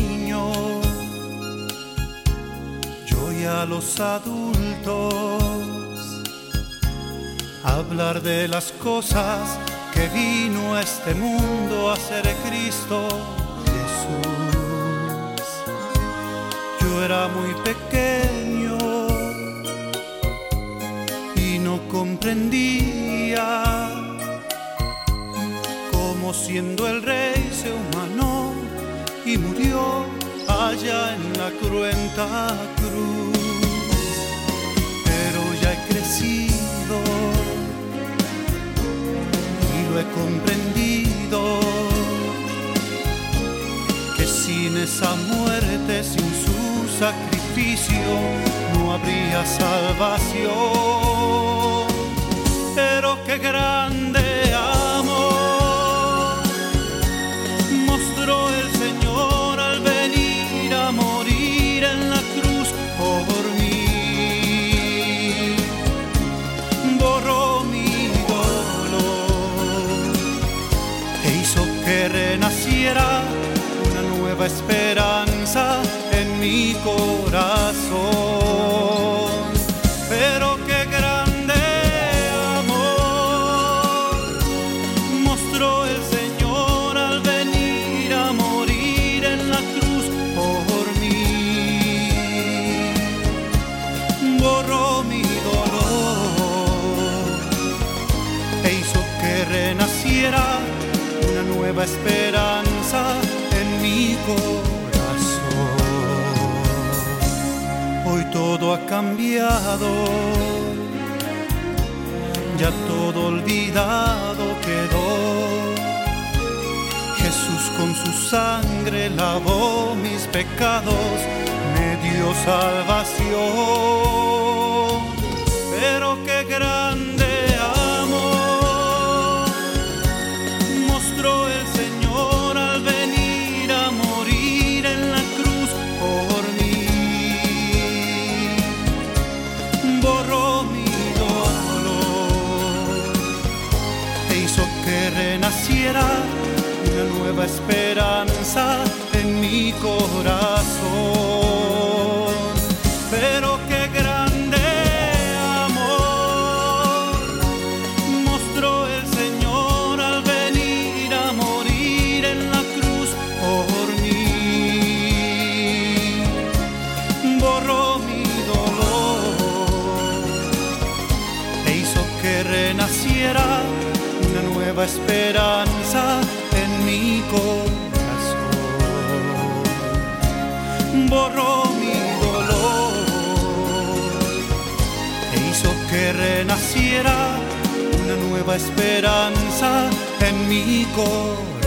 niños, yo y a los adultos, hablar de las cosas que vino a este mundo a ser Cristo Jesús. Yo era muy pequeño y no comprendía cómo siendo el rey se humano y murió allá en la cruenta cruz. Pero ya he crecido y lo he comprendido que sin esa muerte, sin su sacrificio, no habría salvación. Pero qué grande e hizo que renaciera una nueva esperanza en mi corazón. Nueva esperanza en mi corazón. Hoy todo ha cambiado, ya todo olvidado quedó. Jesús con su sangre lavó mis pecados, me dio salvación. Pero qué grande esperanza en mi corazón. Pero qué grande amor mostró el Señor al venir a morir en la cruz por mí. Borró mi dolor e hizo que renaciera una nueva esperanza que renaciera una nueva esperanza en mi corazón.